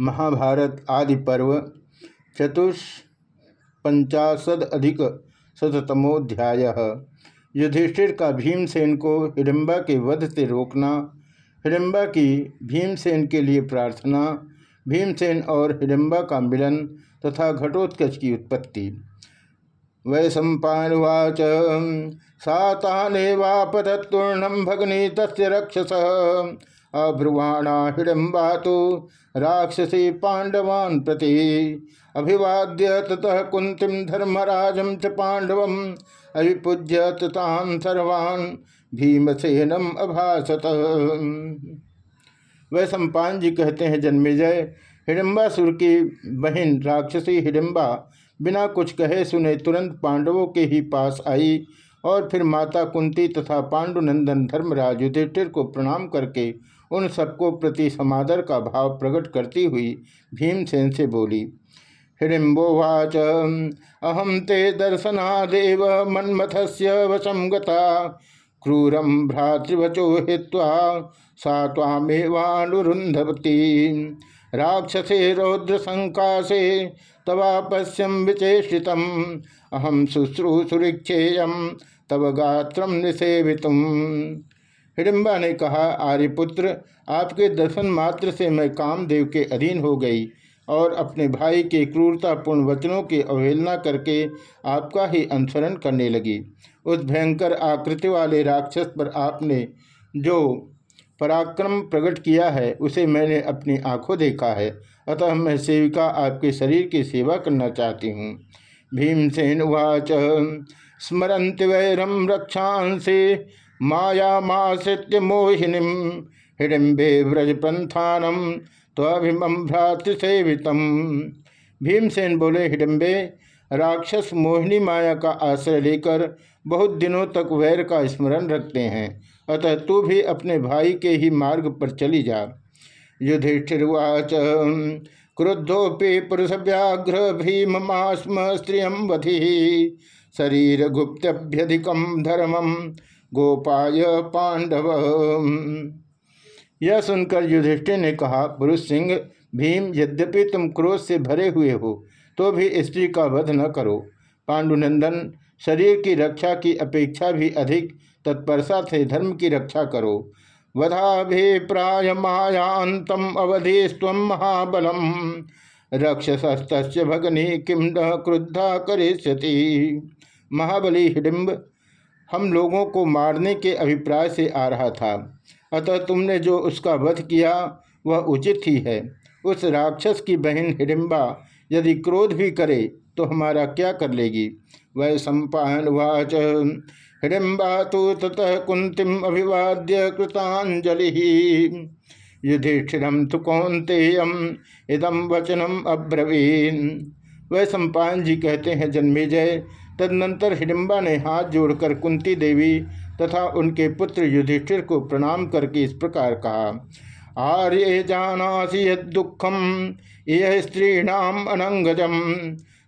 महाभारत आदि पर्व चतुष्पंचाशद अधिक शतमोध्याय युधिष्ठिर का भीमसेन को हिडम्बा के वध से रोकना हिडम्बा की भीमसेन के लिए प्रार्थना, भीमसेन और हिडम्बा का मिलन तथा घटोत्कच की उत्पत्ति। वै सम्पावाच सातानेवापतूर्णम भगनी तस् रक्षस। अभ्रुवाणा हिडम्बा तो राक्षसी पांडवान् प्रति अभिवाद्य ततः कुंतीम धर्मराजम च पांडव अभिपूज्य ततान सर्वान् भीमसेनम अभासत। वह सम्पान जी कहते हैं, जन्मेजय, हिडम्बासुर की बहन राक्षसी हिडम्बा बिना कुछ कहे सुने तुरंत पांडवों के ही पास आई और फिर माता कुंती तथा पांडुनंदन धर्मराज युधिष्ठिर को प्रणाम करके उन सबको प्रति समादर का भाव प्रकट करती हुई भीमसेन से बोली, हिडिम्बोवाच अहम ते दर्शना दर्शनादेव मन्मथस्य वशम गता। क्रूरम भ्रातृवचो हित्वा, सा तामेवानुरुंधवती राक्षसे रौद्र संकाशे तवापश्यम विचेषित अहम शुश्रूषुरीक्षेयम तव गात्रम निषेवितुम हिडिम्बा ने कहा, आर्यपुत्र, आपके दर्शन मात्र से मैं कामदेव के अधीन हो गई और अपने भाई के क्रूरतापूर्ण वचनों की अवहेलना करके आपका ही अनुसरण करने लगी। उस भयंकर आकृति वाले राक्षस पर आपने जो पराक्रम प्रकट किया है, उसे मैंने अपनी आँखों देखा है। अतः मैं सेविका आपके शरीर की सेवा करना चाहती हूँ। भीमसेन उवाच स्मरंत वैरम रक्षांसे। माया माश्रित्य मोहिनी हिडिम्बे व्रजपंथानम त्वभिमम भ्रातृसेवितम भीमसेन बोले, हिडिम्बे, राक्षस मोहिनी माया का आश्रय लेकर बहुत दिनों तक वैर का स्मरण रखते हैं। अतः तू भी अपने भाई के ही मार्ग पर चली जा। युधिष्ठिर्वाच क्रुद्धोपि पुरुष व्याघ्र भीममास्म स्त्रिय वधि। शरीर गुप्तभ्यधिकम धर्मम गोपाय पांडव। यह सुनकर युधिष्ठिर ने कहा, पुरुष सिंह, भीम, यद्यपि तुम क्रोध से भरे हुए हो तो भी स्त्री का वध न करो। पांडुनंदन, शरीर की रक्षा की अपेक्षा भी अधिक, तत्परता से धर्म की रक्षा करो। वधाभिप्राय मायांतम अवधि स्व महाबलम। रक्षसस्त भगनी किम न क्रुद्धा करिष्यति। महाबली हिडिम्ब हम लोगों को मारने के अभिप्राय से आ रहा था। अतः तुमने जो उसका वध किया, वह उचित ही है। उस राक्षस की बहन हिडिम्बा यदि क्रोध भी करे तो हमारा क्या कर लेगी? वह सम्पान वाच। हिडिम्बा तो ततः कुंतिम अभिवाद्य कृतांजलि युधिष्ठिरम तो कौंतेयम इदम वचनम अब्रवीन। वह सम्पान जी कहते हैं, जन्मेजय तदनंतर हिडिम्बा ने हाथ जोड़कर कुंती देवी तथा उनके पुत्र युधिष्ठिर को प्रणाम करके इस प्रकार कहा, आर्य जानासी दुखम यह स्त्रीणाम अनंगजम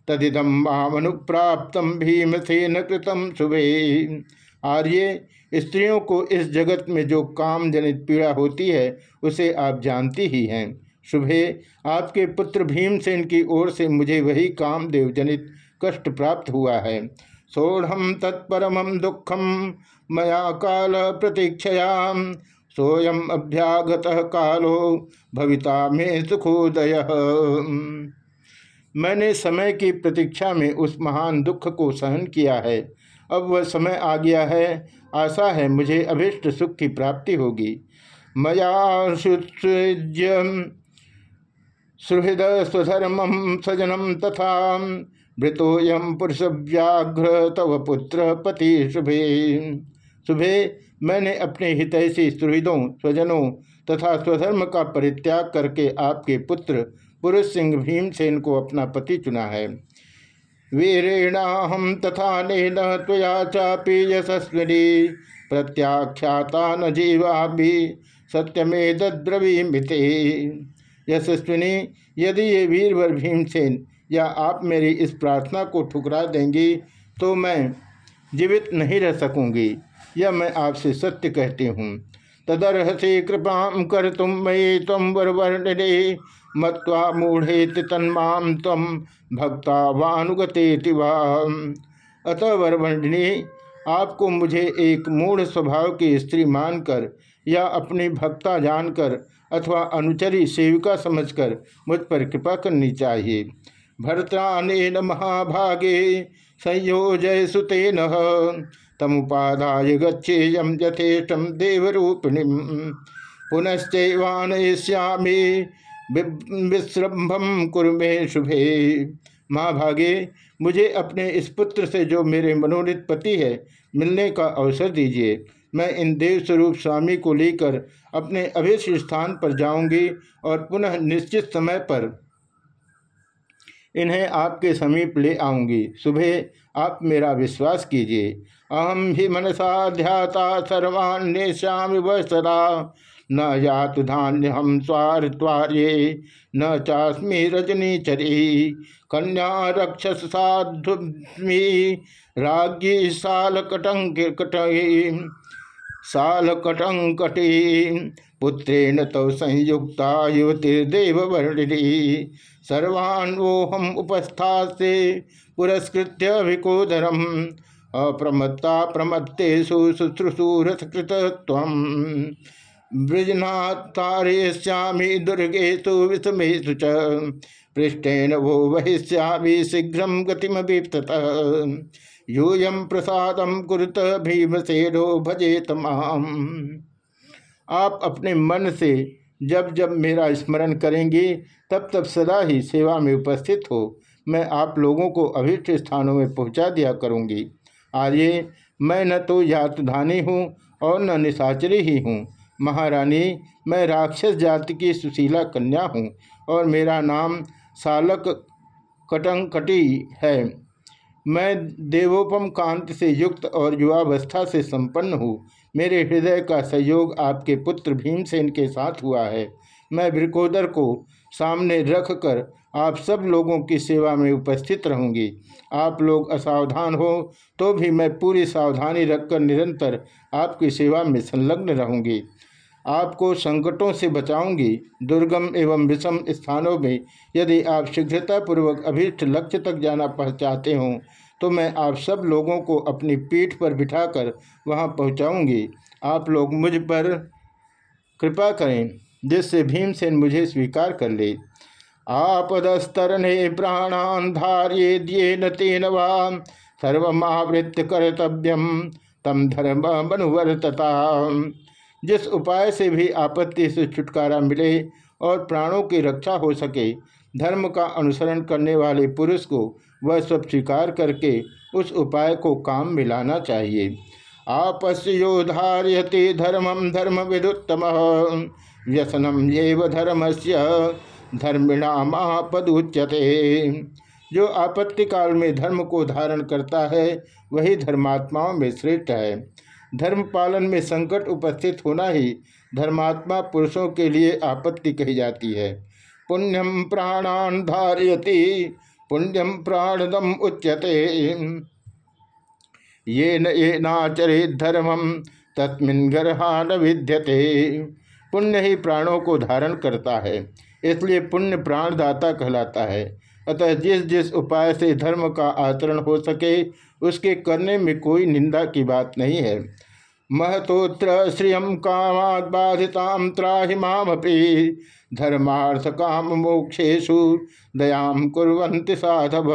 तदिदम मामनुप्राप्तम भीमसेन कृतम शुभे। आर्य, स्त्रियों को इस जगत में जो काम जनित पीड़ा होती है, उसे आप जानती ही हैं। शुभे, आपके पुत्र भीमसेन की ओर से मुझे वही कामदेव जनित कष्ट प्राप्त हुआ है। सोढ़ तत्परम दुखम मया काल प्रतीक्षया सोयम अभ्यागत कालो भविता में सुखोदय। मैंने समय की प्रतीक्षा में उस महान दुख को सहन किया है। अब वह समय आ गया है। आशा है मुझे अभिष्ट सुख की प्राप्ति होगी। मया सुहृद स्वधर्म सजनम तथा मृतोयम पुरुष व्याघ्र तव पुत्र पति शुभे। शुभे, मैंने अपने हितैषी सुहृदों, स्वजनों तथा स्वधर्म का परित्याग करके आपके पुत्र पुरुष सिंह भीमसेन को अपना पति चुना है। वीरेणाहम तथा नेन त्वया चापी यशस्विनी, प्रत्याख्याता न जीवा भी सत्यमे द्रवीमिते यशस्विनी, यदि ये वीरवर भीमसेन या आप मेरी इस प्रार्थना को ठुकरा देंगी तो मैं जीवित नहीं रह सकूँगी यह मैं आपसे सत्य कहती हूँ। तदर्हसी कृपा कर तुम मयि तम वरवर्णने, मत्वा मूढ़ेत तन्माम तम भक्ता वानुगते अतः वरवर्णिनी, आपको मुझे एक मूढ़ स्वभाव की स्त्री मानकर, या अपनी भक्ता जानकर, अथवा अनुचरी सेविका समझकर मुझ पर कृपा करनी चाहिए। भरतान महाभागे संयोजय सुतेन तमुपादाय गच्छेयम यथेष्टम देवरूपिणी। पुनश्चैवानयिष्यामी विश्रम्भम कुरुमे शुभे माँ भागे मुझे अपने इस पुत्र से जो मेरे मनोनीत पति है, मिलने का अवसर दीजिए। मैं इन देव स्वरूप स्वामी को लेकर अपने अभिष्ट स्थान पर जाऊँगी और पुनः निश्चित समय पर इन्हें आपके समीप ले आऊँगी। सुबह आप मेरा विश्वास कीजिए। अहम ही मनसा ध्याता सर्वान्वेश्यामि व सदा न यात धान्य हम स्वार त्वार्ये न चास्मी रजनी चरी। कन्या रक्षस साधुमी राज्ञी साल कटंग कटई साल कटंकटी पुत्रेण तव संयुक्ता युवतिर्देव वर्णिनी सर्वान् हम उपस्था से पुरस्कृत्य विकोदरम अप्रमत्ता प्रमत्तेषु शुश्रूषुरथकृत ब्रजनाथारेश्यामी दुर्गेशु विषमेशु च। पृष्ठेन वो वहिष्यामी शीघ्र गतिमभिप्त यूयम प्रसादम कुरुत भीमसेनो भजे तमाम आप अपने मन से जब जब मेरा स्मरण करेंगी, तब तब सदा ही सेवा में उपस्थित हो। मैं आप लोगों को अभिष्ट स्थानों में पहुँचा दिया करूँगी। आर्य, मैं न तो यातधानी हूँ और न निशाचरी ही हूँ। महारानी, मैं राक्षस जाति की सुशीला कन्या हूँ और मेरा नाम सालक कटंकटी है। मैं देवोपम कांत से युक्त और युवावस्था से संपन्न हूँ। मेरे हृदय का सहयोग आपके पुत्र भीमसेन के साथ हुआ है। मैं वृकोदर को सामने रख कर आप सब लोगों की सेवा में उपस्थित रहूँगी। आप लोग असावधान हो तो भी मैं पूरी सावधानी रखकर निरंतर आपकी सेवा में संलग्न रहूँगी। आपको संकटों से बचाऊँगी। दुर्गम एवं विषम स्थानों में यदि आप शीघ्रतापूर्वक अभीष्ट लक्ष्य तक जाना चाहते हों तो मैं आप सब लोगों को अपनी पीठ पर बिठाकर वहाँ पहुंचाऊँगी। आप लोग मुझ पर कृपा करें, जिससे भीमसेन मुझे स्वीकार कर ले। आपदस्तरणे प्राणान धार्ये दिए न तेन वाम सर्वमावृत्य कर्तव्यम तम धर्म मनुवर्तता जिस उपाय से भी आपत्ति से छुटकारा मिले और प्राणों की रक्षा हो सके, धर्म का अनुसरण करने वाले पुरुष को वह सब स्वीकार करके उस उपाय को काम मिलाना चाहिए। आपस्योधार्यति धर्मम धर्म विदुत्तम व्यसनम ये धर्म से धर्मिणामापदुच्यते। जो आपत्ति काल में धर्म को धारण करता है, वही धर्मात्माओं में श्रेष्ठ है। धर्म पालन में संकट उपस्थित होना ही धर्मात्मा पुरुषों के लिए आपत्ति कही जाती है। पुण्यम प्राणान धारयति पुण्यम प्राणदम उच्यते। ये नाचरे धर्मम तस्मिन गर्हान विद्यते पुण्य ही प्राणों को धारण करता है, इसलिए पुण्य प्राणदाता कहलाता है। अतः जिस जिस उपाय से धर्म का आचरण हो सके, उसके करने में कोई निंदा की बात नहीं है। महतोत्र श्रिय कामाद बाधिताम त्राहि मामपि धर्मार्थ काम मोक्षेशु दयाम कुरंति साधव।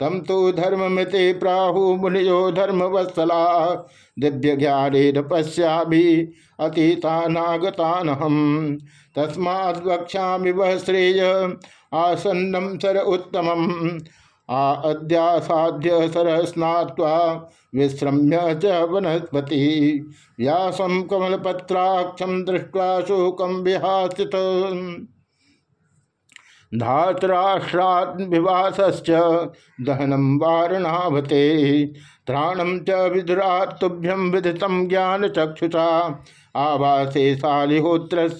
तम तो धर्म मिते प्राहु मुनियो धर्म वत्सला दिव्य ज्ञान पश्या भी अतीतानागतान हम तस्मा वक्षा वह श्रेय आसन्नम सर उत्तम अद्यासाध्य सर स्नात्वा विश्रम्य च वनस्पति। व्यासम कमलपत्राक्षम दृष्ट्वा शोकम विहासित। धातराष्ट्राविवास दहनम वारणावते। त्राणम च विदुरातुभ्यम विदितम ज्ञान चक्षुषा आवासे शालिहोत्र स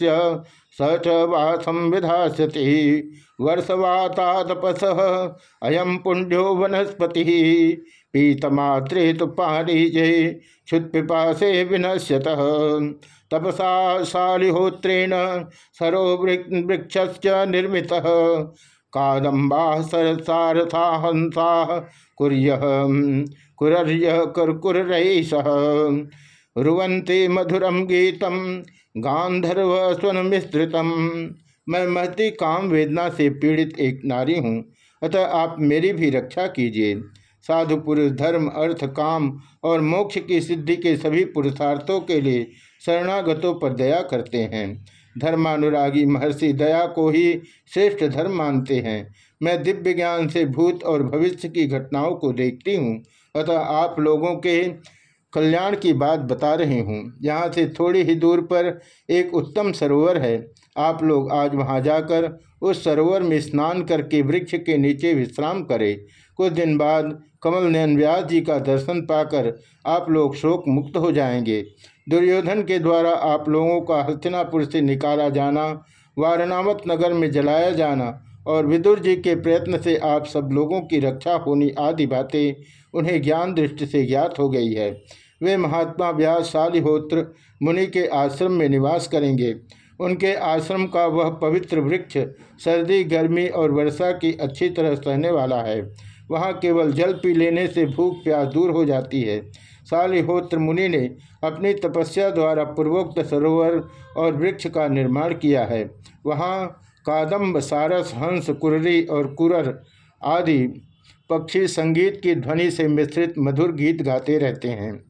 च वासम विधास्यति। वर्षवातादपस। अयम पुण्यो वनस्पति। पीतमात्रे तो पिपासे विनश्यत। तपसा शालिहोत्रेण सरो वृक्ष निर्मित। कादम्बा सरसारथा हंसा कुर्य, कुरर्य कर्कुरैसह रुवंते मधुरम गीतम गांधर्व स्वन मिश्रितम मैं महती काम वेदना से पीड़ित एक नारी हूँ, अतः आप मेरी भी रक्षा कीजिए। साधु पुरुष, धर्म, अर्थ, काम और मोक्ष की सिद्धि के सभी पुरुषार्थों के लिए शरणागतों पर दया करते हैं। धर्मानुरागी महर्षि दया को ही श्रेष्ठ धर्म मानते हैं। मैं दिव्य ज्ञान से भूत और भविष्य की घटनाओं को देखती हूँ, अतः आप लोगों के कल्याण की बात बता रही हूँ। यहाँ से थोड़ी ही दूर पर एक उत्तम सरोवर है। आप लोग आज वहाँ जाकर उस सरोवर में स्नान करके वृक्ष के नीचे विश्राम करें। कुछ दिन बाद कमल नयन व्यास जी का दर्शन पाकर आप लोग शोक मुक्त हो जाएँगे। दुर्योधन के द्वारा आप लोगों का हस्तिनापुर से निकाला जाना, वारणावत नगर में जलाया जाना और विदुर जी के प्रयत्न से आप सब लोगों की रक्षा होनी आदि बातें उन्हें ज्ञान दृष्टि से ज्ञात हो गई है। वे महात्मा व्यास शालिहोत्र मुनि के आश्रम में निवास करेंगे। उनके आश्रम का वह पवित्र वृक्ष सर्दी, गर्मी और वर्षा की अच्छी तरह सहने वाला है। वहाँ केवल जल पी लेने से भूख प्यास दूर हो जाती है। शालिहोत्र मुनि ने अपनी तपस्या द्वारा पूर्वोक्त सरोवर और वृक्ष का निर्माण किया है। वहाँ कादम्ब, सारस, हंस, कुर्री और कुरर आदि पक्षी संगीत की ध्वनि से मिश्रित मधुर गीत गाते रहते हैं।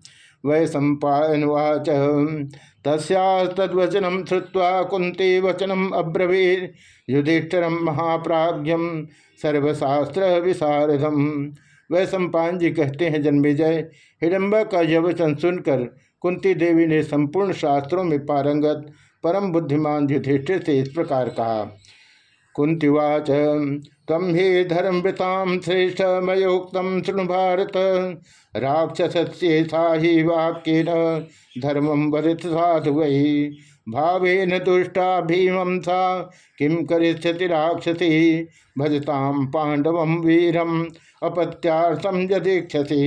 वै सम्पावाच तस्वचनम श्रुवा कुंती वचनम अब्रवीर युधिष्ठिर महाप्राज्यम सर्वशास्त्र विशारदम वह सम्पान जी कहते हैं जन्मेजय हिडम्बा का यह वचन सुनकर कुंती देवी ने संपूर्ण शास्त्रों में पारंगत, परम बुद्धिमान युधिष्ठिर से इस प्रकार कहा कुंतीवाच तम हे धर्मवृताम श्रेष्ठ मयोक्त शुणु भारत। राक्षसा ही वाक्य धर्म वरित साधु वही भावेन दुष्टा भीमं सा, किं करिष्यति राक्षसी? भजताम पांडव वीरम अपत्यार्थम यदीक्षसी।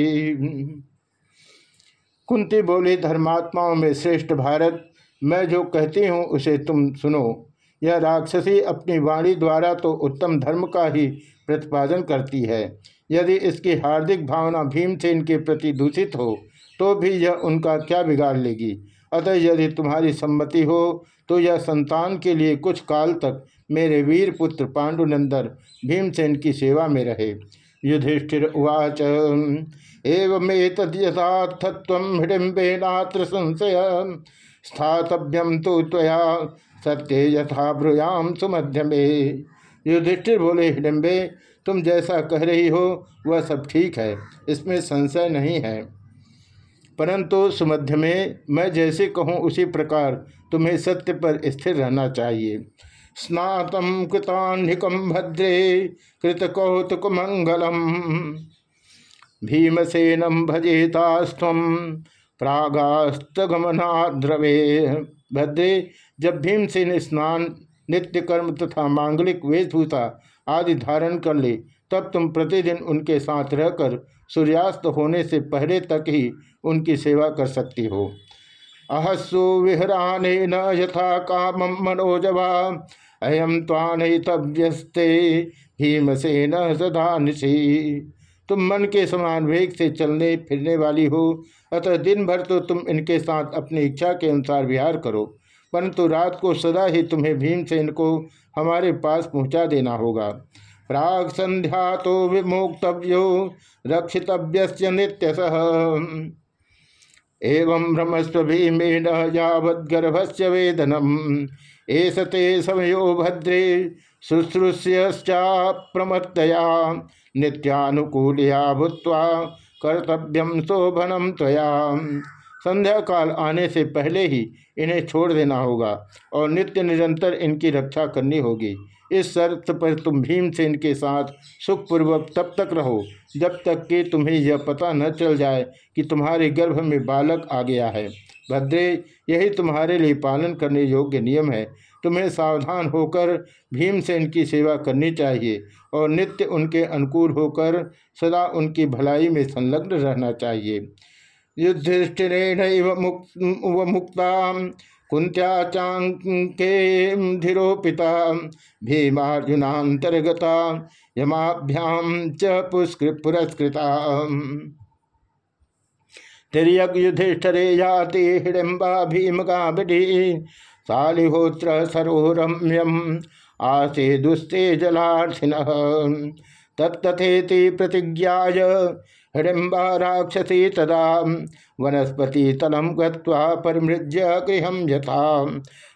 कुंती बोली, धर्मात्माओं में श्रेष्ठ भारत, मैं जो कहती हूँ उसे तुम सुनो। यह राक्षसी अपनी वाणी द्वारा तो उत्तम धर्म का ही प्रतिपादन करती है। यदि इसकी हार्दिक भावना भीमसेन के प्रति दूषित हो तो भी यह उनका क्या बिगाड़ लेगी? अतः यदि तुम्हारी सम्मति हो तो यह संतान के लिए कुछ काल तक मेरे वीर पुत्र पांडुनंदर भीमसेन की सेवा में रहे। युधिष्ठिर उवाच, एवं यथार्थत्व हिडिबेनात्र संशय स्थातव्यम तो त्वया सत्य यथा सुमध्य में युधिष्ठिर बोले, हिडम्बे, तुम जैसा कह रही हो, वह सब ठीक है, इसमें संशय नहीं है। परंतु सुमध्य में मैं जैसे कहूँ, उसी प्रकार तुम्हें सत्य पर स्थिर रहना चाहिए। स्नातम कृतान्हिकम भद्रे मंगलम भीमसेनम भजेतास्व प्रागास्तगमनाद्रवे। भद्रे जब भीमसेन स्नान नित्य कर्म तथा मांगलिक वेशभूषा आदि धारण कर ले, तब तुम प्रतिदिन उनके साथ रहकर सूर्यास्त होने से पहले तक ही उनकी सेवा कर सकती हो। अहस्सु विहरान न यथा काम मनोजवा अयम तानयतव्यस्ते भीमसेन सदा निशी। तुम मन के समान वेग से चलने, फिरने वाली हो, अतः दिन भर तो तुम इनके साथ अपनी इच्छा के अनुसार विहार करो। परंतु रात को सदा ही तुम्हें भीमसेन को हमारे पास पहुँचा देना होगा। प्राग संध्या तो विमुक्तव्यो रक्षितव्य नित्य सह एवं भ्रमस्व भीमेन यावद्गर्भस्य वेदनम एस ते समयो भद्रे शुश्रूष्यश्चा प्रमत्तया नित्यानुकूलिया भूत्वा कर्तव्यम शोभनम त्वया। संध्या काल आने से पहले ही इन्हें छोड़ देना होगा और नित्य निरंतर इनकी रक्षा करनी होगी। इस शर्त पर तुम भीमसेन के साथ सुखपूर्वक तब तक रहो जब तक कि तुम्हें यह पता न चल जाए कि तुम्हारे गर्भ में बालक आ गया है। भद्रे, यही तुम्हारे लिए पालन करने योग्य नियम है। तुम्हें सावधान होकर भीमसेन की सेवा करनी चाहिए और नित्य उनके अनुकूल होकर सदा उनकी भलाई में संलग्न रहना चाहिए। युधिष्ठिरेण मुक्ता कुंत्या चांके धीरोपिता भीमार्जुनातर्गता यमाभ्याम च पुरस्कृता तिरक युधिष्ठरे जाति हिडम्बा भीमका बिढ़ी शालिहोत्र सरोरम्यम आसे दुस्ते जलार्थिन तत्थेति प्रतिज्ञा हिडम्बा राक्षसी तदा वनस्पति तलम गरिमृज्य गृह यथा।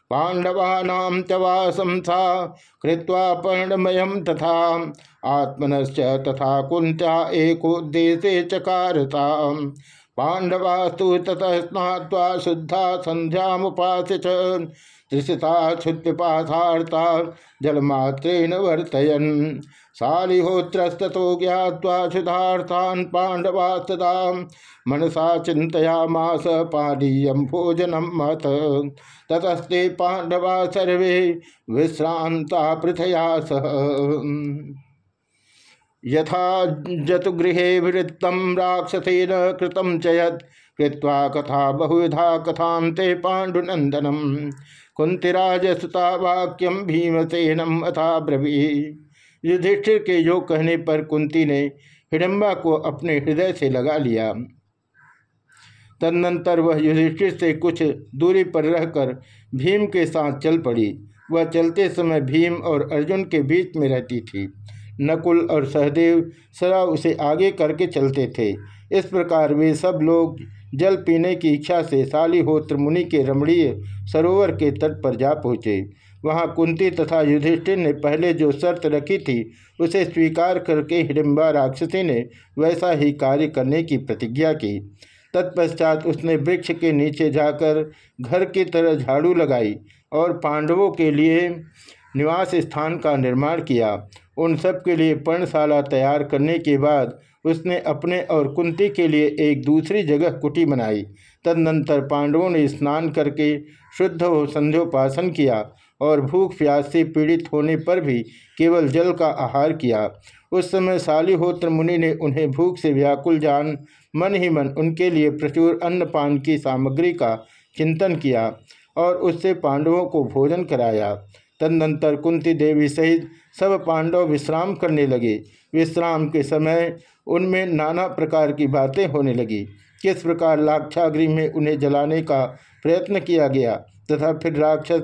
पांडवानां च वासं सा कृत्वा पर्णमयं तथा। आत्मनश्च तथा कुन्त्या एकोद्देशे चकारता। पांडवास्तु ततः स्नात्वा शुद्धा संध्या मुपास्य त्रिषिता क्षुत्पिपाथार्ता जलमात्रेण वर्तयन। शालिहोत्रस्तो ज्ञावा क्षुधार्थान पांडवास्तदा मनसा चिंतयामास पानीयम भोजनम ततस्ते पांडवा सर्वे विश्रांता पृथया सह। यथा जतुगृहे वृत्तम राक्षसेन कृतम चयत कृत्वा कथा बहुविधा कथा ते पाण्डुनंदनम कुंतीराज सुता वाक्यम भीमसेनम अथा ब्रवी। युधिष्ठिर के योग कहने पर कुंती ने हिडम्बा को अपने हृदय से लगा लिया। तदनंतर वह युधिष्ठिर से कुछ दूरी पर रहकर भीम के साथ चल पड़ी। वह चलते समय भीम और अर्जुन के बीच में रहती थी। नकुल और सहदेव सदा उसे आगे करके चलते थे। इस प्रकार वे सब लोग जल पीने की इच्छा से शालीहोत्र मुनि के रमणीय सरोवर के तट पर जा पहुँचे। वहाँ कुंती तथा युधिष्ठिर ने पहले जो शर्त रखी थी, उसे स्वीकार करके हिडिम्बा राक्षसी ने वैसा ही कार्य करने की प्रतिज्ञा की। तत्पश्चात उसने वृक्ष के नीचे जाकर घर की तरह झाड़ू लगाई और पांडवों के लिए निवास स्थान का निर्माण किया। उन सब के लिए पर्णशाला तैयार करने के बाद उसने अपने और कुंती के लिए एक दूसरी जगह कुटी बनाई। तदनंतर पांडवों ने स्नान करके शुद्ध हो संध्योपासन किया और भूख प्यास से पीड़ित होने पर भी केवल जल का आहार किया। उस समय शालीहोत्र मुनि ने उन्हें भूख से व्याकुल जान, मन ही मन उनके लिए प्रचुर अन्नपान की सामग्री का चिंतन किया और उससे पांडवों को भोजन कराया। तदनंतर कुंती देवी सहित सब पांडव विश्राम करने लगे। विश्राम के समय उनमें नाना प्रकार की बातें होने लगी। किस प्रकार लाक्षागृह में उन्हें जलाने का प्रयत्न किया गया तथा फिर राक्षस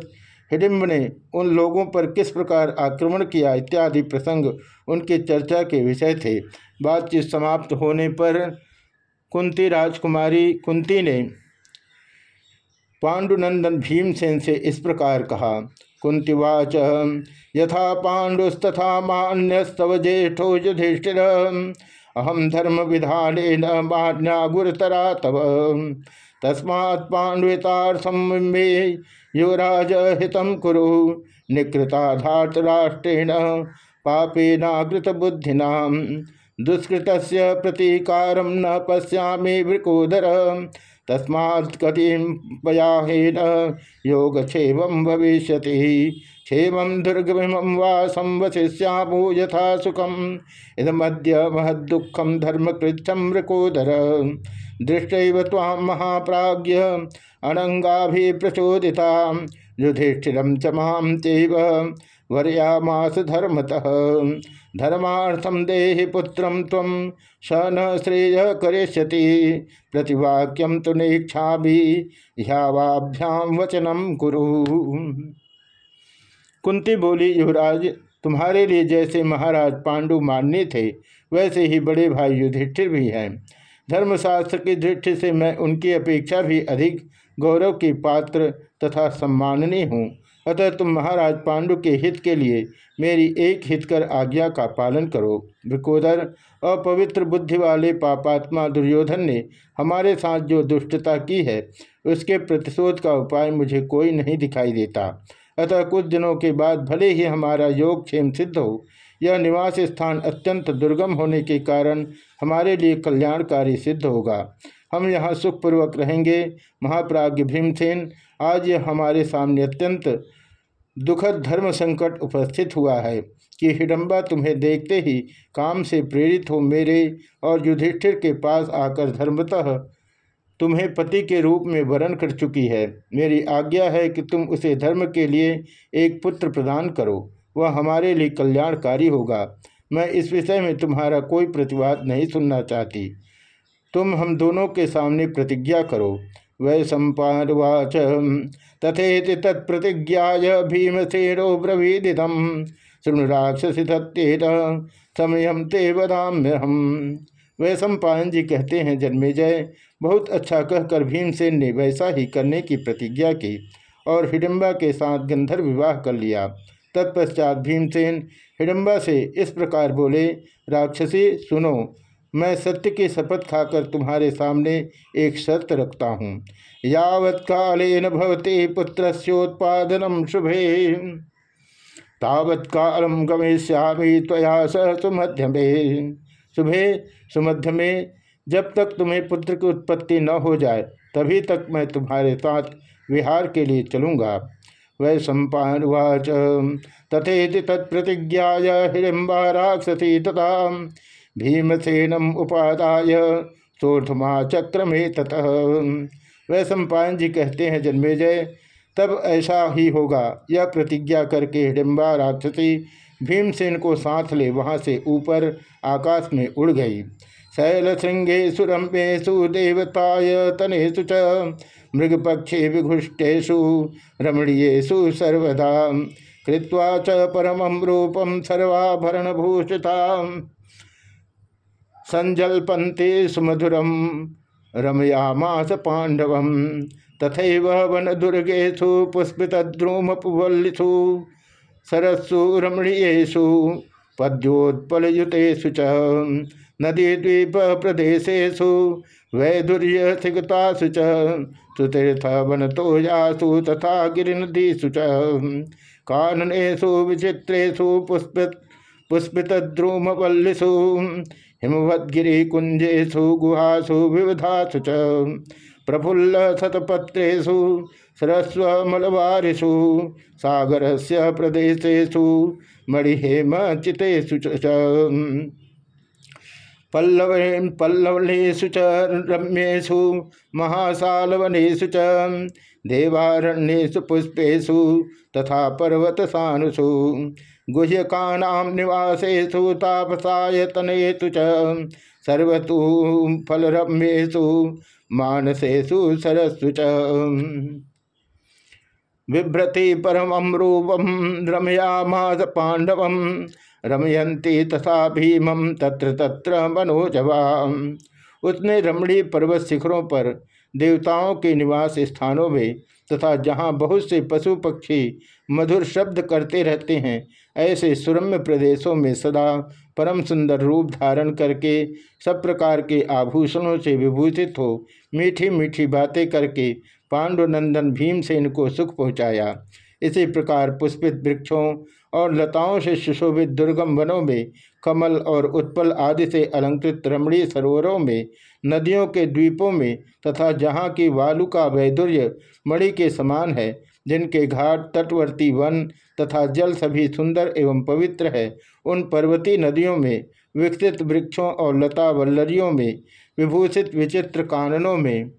हिडिम्ब ने उन लोगों पर किस प्रकार आक्रमण किया इत्यादि प्रसंग उनके चर्चा के विषय थे। बातचीत समाप्त होने पर कुंती राजकुमारी कुंती ने पांडुनंदन भीमसेन से इस प्रकार कहा, कुंतीवाच, यथा पाण्डुस्तथा मान्यस्तव ज्येष्ठो युधिष्ठिर अहम धर्म विधान गुरुतरा तव। तस्मा पाण्डवितार्थम युवराज हित कुरु। निकृताधातराष्ट्रेण पापेनाकृत बुद्धिना दुष्कृत प्रतीकार न पशा वृकोदर तस्मात् कतिम पयाहेन योगक्षेम भविष्य क्षेम दुर्गम वा संवशिष्यामो यथा सुखम। इदमद्य महदुखम धर्मकृच्छम मृकोदर। दृष्ट ताम महाप्राज्य अनंगा प्रचोदिता युधिष्ठिर च माँ चैव वर्यामास धर्मतः। धर्मार्थम देहि पुत्र तम स न श्रेय करिष्यति। प्रतिवाक्यम तो नेक्षा ह्यावाभ्याम वचनम कुरु। कुंती बोली, युवराज, तुम्हारे लिए जैसे महाराज पांडु मान्य थे, वैसे ही बड़े भाई युधिष्ठिर भी हैं। धर्मशास्त्र की दृष्टि से मैं उनकी अपेक्षा भी अधिक गौरव की पात्र तथा सम्माननीय हूँ। अतः तुम महाराज पांडु के हित के लिए मेरी एक हितकर आज्ञा का पालन करो। विकोदर अपवित्र बुद्धि वाले पापात्मा दुर्योधन ने हमारे साथ जो दुष्टता की है, उसके प्रतिशोध का उपाय मुझे कोई नहीं दिखाई देता। अतः कुछ दिनों के बाद भले ही हमारा योग क्षेम सिद्ध हो, यह निवास स्थान अत्यंत दुर्गम होने के कारण हमारे लिए कल्याणकारी सिद्ध होगा। हम यहाँ सुखपूर्वक रहेंगे महाप्राज्य भीमसेन। आज यह हमारे सामने अत्यंत दुखद धर्म संकट उपस्थित हुआ है कि हिडम्बा तुम्हें देखते ही काम से प्रेरित हो मेरे और युधिष्ठिर के पास आकर धर्मतः तुम्हें पति के रूप में वरण कर चुकी है। मेरी आज्ञा है कि तुम उसे धर्म के लिए एक पुत्र प्रदान करो। वह हमारे लिए कल्याणकारी होगा। मैं इस विषय में तुम्हारा कोई प्रतिवाद नहीं सुनना चाहती। तुम हम दोनों के सामने प्रतिज्ञा करो। वै सम्पावाच तथेति तत्प्रतिज्ञा भीमसेनो ब्रवीदिदम। शृणु राक्षसी समयम ते बदाम्य हम वह पायन जी कहते हैं जन्मेजय बहुत अच्छा कहकर भीमसेन ने वैसा ही करने की प्रतिज्ञा की और हिडम्बा के साथ गंधर्व विवाह कर लिया। तत्पश्चात भीमसेन हिडम्बा से इस प्रकार बोले, राक्षसी, सुनो, मैं सत्य की शपथ खाकर तुम्हारे सामने एक शर्त रखता हूँ। यावत कालेन भवते पुत्रोत्पादनम शुभे। तावत कालम गमेश्यामी त्वया सह सुमध्यमे शुभे सुमध्य में जब तक तुम्हें पुत्र की उत्पत्ति न हो जाए, तभी तक मैं तुम्हारे साथ विहार के लिए चलूँगा। वै सम्पावाच तथेति तत्प्रतिज्ञा हिडिम्बा राक्षसी तथा भीमसेनम उपादाय सोर्थमा चक्र में ततः वह सम्पायन जी कहते हैं, जन्मेजय, तब ऐसा ही होगा। यह प्रतिज्ञा करके हिडिम्बा राक्षसी भीमसेन को साथ ले वहाँ से ऊपर आकाश में उड़ गई। शैल श्रृंगेशु रम्येशु देवताय तनेशु च, मृगपक्षे विघुष्टेशु रमणीयेशु सर्वदा। कृत्वा च परमं रूपम सर्वाभरण भूषिता संजल्पन्ते सुमधुरम रमयामास पांडव तथैव वन दुर्गेशु पुष्पितद्रुमपुवल्लिषु सरस्सु रमणीयु पद्योत्पलयुतेषु च नदीद्वीप प्रदेशेषु वैदुर्यथिगतासु च सुतीर्थवनतोयासु तथा गिरिनदीषु च, काननेषु, विचित्रेषु पुष्प पुष्पितद्रुमवल्लिषु हिमवद्गिरिकुञ्जेषु, गुहासु, विविधासु च प्रफुल्ल शतपत्रेषु सरस्वमलवारिषु सागर से प्रदेशेषु मणिहेम चितेषु पल्लव पल्लवनेषु च रम्येषु, महासालवनेषु च तथा पर्वतसानुषु गुह्यकानां निवासेषु, तापसायतनेषु च, सर्वतु फलरम्येषु, मानसेषु, सरस्सु च। बिभ्रति परम रूपम रमयामास पांडव रमयंती तथा भीमम तत्र तत्र मनोजवा उसने रमणी पर्वत शिखरों पर देवताओं के निवास स्थानों में तथा जहाँ बहुत से पशु पक्षी मधुर शब्द करते रहते हैं, ऐसे सुरम्य प्रदेशों में सदा परम सुंदर रूप धारण करके सब प्रकार के आभूषणों से विभूषित हो मीठी मीठी बातें करके पांडुनंदन भीमसेन को सुख पहुँचाया। इसी प्रकार पुष्पित वृक्षों और लताओं से सुशोभित दुर्गम वनों में कमल और उत्पल आदि से अलंकृत रमणीय सरोवरों में, नदियों के द्वीपों में तथा जहाँ की वालु का वैदुर्य मणि के समान है, जिनके घाट, तटवर्ती वन तथा जल सभी सुंदर एवं पवित्र है, उन पर्वती नदियों में, विकसित वृक्षों और लता वल्लरियों में, विभूषित विचित्र काननों में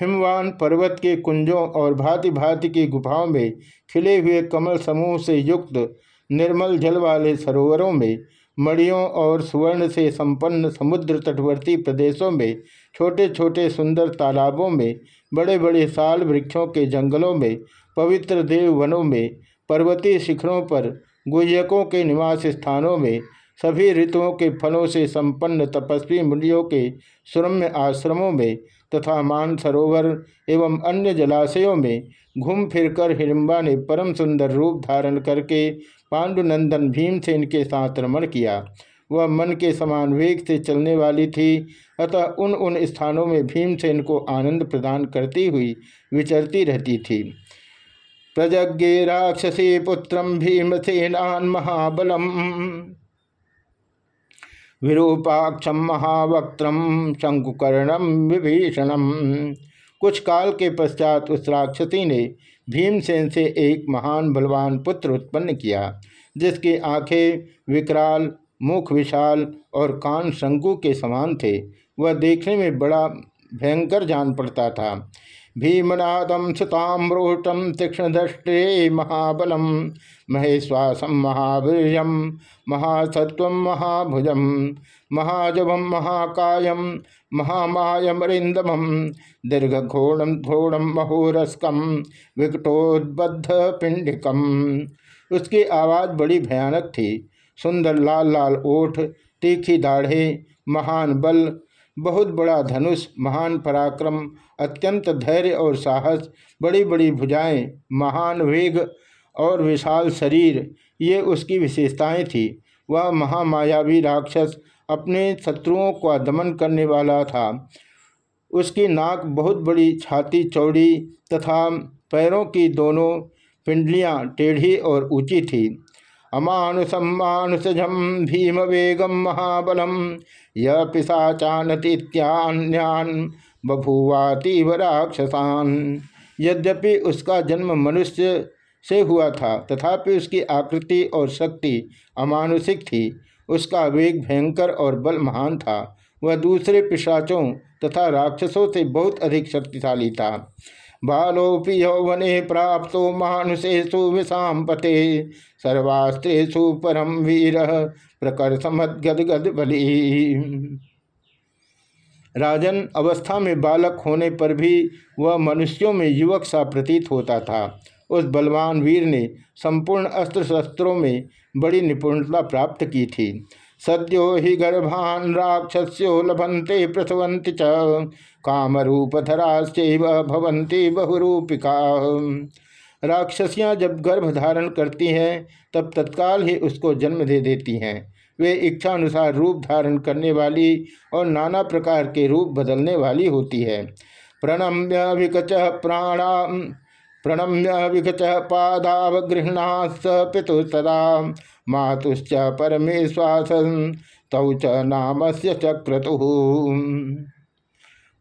हिमवान पर्वत के कुंजों और भांति भांति की गुफाओं में खिले हुए कमल समूह से युक्त निर्मल जल वाले सरोवरों में मड़ियों और सुवर्ण से संपन्न समुद्र तटवर्ती प्रदेशों में छोटे छोटे सुंदर तालाबों में बड़े बड़े साल वृक्षों के जंगलों में, पवित्र देव वनों में, पर्वतीय शिखरों पर गुहकों के निवास स्थानों में, सभी ऋतुओं के फलों से संपन्न तपस्वी मुनियों के सुरम्य आश्रमों में तथा मान सरोवर एवं अन्य जलाशयों में घूम फिरकर हिडिम्बा ने परम सुंदर रूप धारण करके पांडुनंदन भीमसेन के साथ रमण किया। वह मन के समान वेग से चलने वाली थी, अतः उन उन स्थानों में भीमसेन को आनंद प्रदान करती हुई विचरती रहती थी। प्रज्ञे राक्षसी पुत्रम भीमसेनान महाबलम। विरूपाक्षम महावक्त्रम शंकुकर्णम विभीषणम कुछ काल के पश्चात उस राक्षसी ने भीमसेन से एक महान बलवान पुत्र उत्पन्न किया, जिसकी आँखें विकराल, मुख विशाल और कान शंकु के समान थे। वह देखने में बड़ा भयंकर जान पड़ता था। भीमनादम सुताम्रोटम तीक्ष्ण दृष्टे महाबलम महेश्वासम महावीर महासत्व महाभुजम महाजवम महाकायम दीर्घ घोड़म घोड़म महोरस्कम विकटोद्बद्ध पिंडिकम उसकी आवाज़ बड़ी भयानक थी। सुंदर लाल लाल ओठ, तीखी दाढ़े, महान बल बहुत बड़ा धनुष, महान पराक्रम, अत्यंत धैर्य और साहस बड़ी बड़ी भुजाएँ, महान वेग और विशाल शरीर, ये उसकी विशेषताएँ थी। वह महामायावी राक्षस अपने शत्रुओं का दमन करने वाला था। उसकी नाक बहुत बड़ी छाती चौड़ी तथा पैरों की दोनों पिंडलियाँ टेढ़ी और ऊँची थी। अमानुषम मानुषजम भीम वेगम महाबलम य पिशाचानतीत्यान्यान बभुवातीव राक्षसान। यद्यपि उसका जन्म मनुष्य से हुआ था, तथापि उसकी आकृति और शक्ति अमानुषिक थी। उसका वेग भयंकर और बल महान था। वह दूसरे पिशाचों तथा राक्षसों से बहुत अधिक शक्तिशाली था। बालोपि यौवने प्राप्त मानुषेशु विषाम पते सर्वास्त्रेशु परम वीर प्रकर्षमद्गद बलि राजन अवस्था में बालक होने पर भी वह मनुष्यों में युवक सा प्रतीत होता था। उस बलवान वीर ने संपूर्ण अस्त्र शस्त्रों में बड़ी निपुणता प्राप्त की थी। सद्यो ही गर्भान राक्षस्यो लभंते प्रसवंत च। कामरूपधराश्चैव भवंती बहुरूपिका। राक्षसियाँ जब गर्भ धारण करती हैं, तब तत्काल ही उसको जन्म दे देती हैं। वे इच्छानुसार रूप धारण करने वाली और नाना प्रकार के रूप बदलने वाली होती है। प्रणम्य विकच प्राणा प्रणम्य विकच पादावगृहणा स पितु सदा। मातुश्च परमेश्वास तौ च नाम से चक्रतु।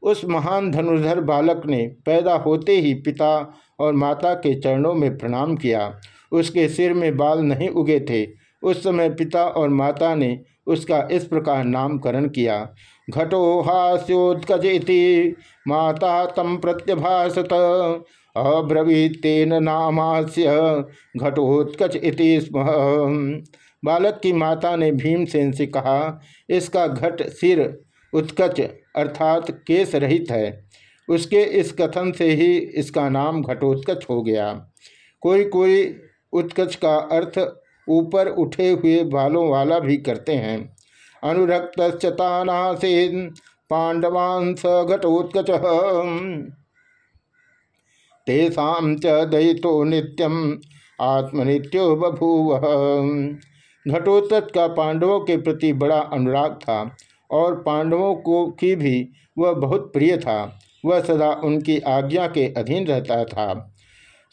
उस महान धनुर्धर बालक ने पैदा होते ही पिता और माता के चरणों में प्रणाम किया। उसके सिर में बाल नहीं उगे थे। उस समय पिता और माता ने उसका इस प्रकार नामकरण किया। घटो हास्योत्कजेति, माता तम प्रत्यभासत। अब्रवीतेन नामास्य घटोत्कच इति स्म। बालक की माता ने भीमसेन से कहा, इसका घट सिर उत्कच अर्थात केस रहित है। उसके इस कथन से ही इसका नाम घटोत्कच हो गया। कोई कोई उत्कच का अर्थ ऊपर उठे हुए बालों वाला भी करते हैं। अनुरक्त से पांडवान स घटोत्कच। तेषा च दयितो नित्यम आत्मनित्यो बभूव घटोत्कच का पांडवों के प्रति बड़ा अनुराग था और पांडवों को की भी वह बहुत प्रिय था। वह सदा उनकी आज्ञा के अधीन रहता था।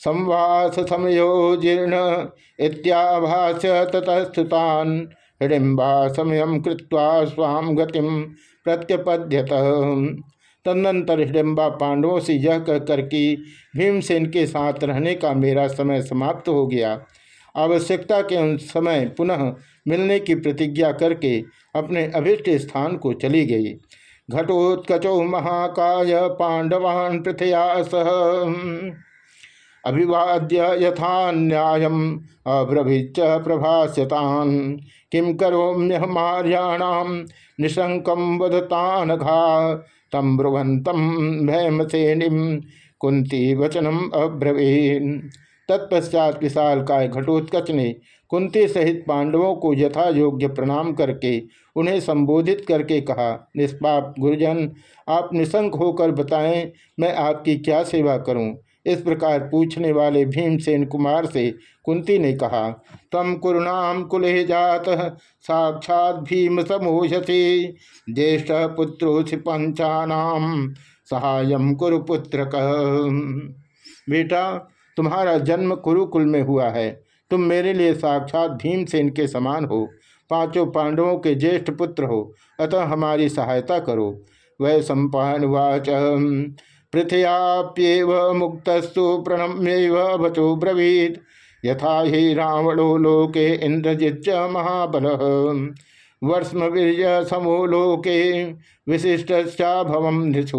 संवास समयो जीर्ण इत्याभाष ततस्तुतान हिडिम्बा समय कृत्वा स्वाम गतिम प्रत्यपद्यत। तदनंतर हिडिम्बा पांडवों से यह कहकर कि भीमसेन के साथ रहने का मेरा समय समाप्त हो गया। आवश्यकता के उन समय पुनः मिलने की प्रतिज्ञा करके अपने अभिष्ट स्थान को चली गई। घटोत्कचो महाकाय पांडवान पृथया सह अभिवाद्य यथा न्याय अब्रभिच प्रभास्यतान। किम करोम्यहमार्याणाम निशंकम वधतानघा तम ब्रुवंतम भैमसेनिम कुंती वचनम अब्रवीन। तत्पश्चात विशाल काय घटोत्कच ने कुंती सहित पांडवों को यथा योग्य प्रणाम करके, उन्हें संबोधित करके कहा, निष्पाप गुरुजन, आप निशंक होकर बताएँ, मैं आपकी क्या सेवा करूँ? इस प्रकार पूछने वाले भीमसेन कुमार से कुंती ने कहा, तम कुरुणाम कुले जात, साक्षात भीम समूहसी ज्येष्ठ पुत्रोसि पंचानाम सहायम कुरुपुत्र बेटा, तुम्हारा जन्म कुरुकुल में हुआ है। तुम मेरे लिए साक्षात भीमसेन के समान हो। पाँचों पांडवों के ज्येष्ठ पुत्र हो। अतः हमारी सहायता करो। वै सम्पावाच पृथ्याप्येव मुक्तस्तु प्रणम्यैव वचो ब्रवीत। यथा ही रावणो लोके इंद्रजित महाबल। वर्ष्म वीर समो लोके विशिष्ट भवम निशु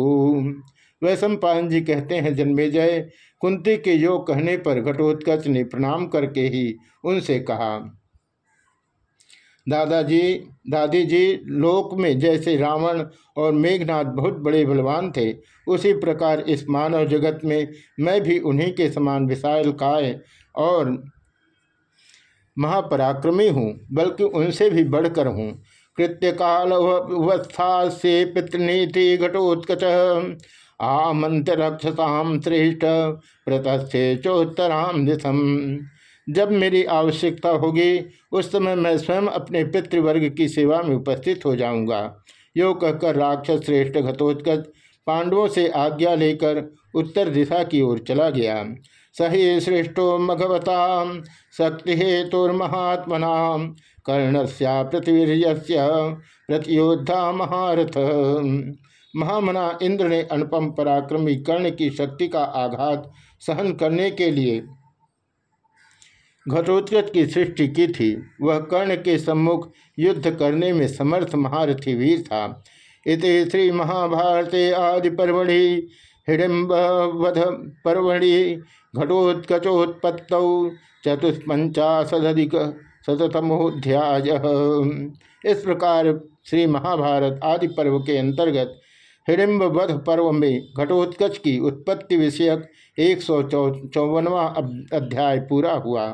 वैश्वपायन जी कहते हैं, जन्मे जय। कुंती के योग कहने पर घटोत्कच ने प्रणाम करके ही उनसे कहा दादाजी दादी जी लोक में जैसे रावण और मेघनाथ बहुत बड़े बलवान थे, उसी प्रकार इस मानव जगत में मैं भी उन्हीं के समान विशाल काय और महापराक्रमी हूँ, बल्कि उनसे भी बढ़कर हूँ। कृत्य काल अवस्था से पितृनीति घटोत्कच। आमंत रक्षसाम श्रेष्ठ, प्रतस्थे चोत्तराम दिशम। जब मेरी आवश्यकता होगी, उस समय मैं स्वयं अपने पितृवर्ग की सेवा में उपस्थित हो जाऊँगा। यो कहकर राक्षस श्रेष्ठ घतोत्कच पांडवों से आज्ञा लेकर उत्तर दिशा की ओर चला गया। सही श्रेष्ठो मघवता शक्ति हेतुर्महात्मना कर्ण पृथ्वी प्रतियोद्धा महारथ। महामना इंद्र ने अनुपम पराक्रमी कर्ण की शक्ति का आघात सहन करने के लिए घटोत्कच की सृष्टि की थी। वह कर्ण के सम्मुख युद्ध करने में समर्थ महारथी वीर था। इत श्री महाभारते आदि पर्वणि हिडिम्ब वध पर्वणि घटोत्कचोत्पत्त चतुष्पंचाशदिक शतमोध्याय इस प्रकार श्री महाभारत आदि पर्व के अंतर्गत हिडिम्ब वध पर्व में घटोत्कच की उत्पत्ति विषयक एक सौ चौवनवा अध्याय पूरा हुआ।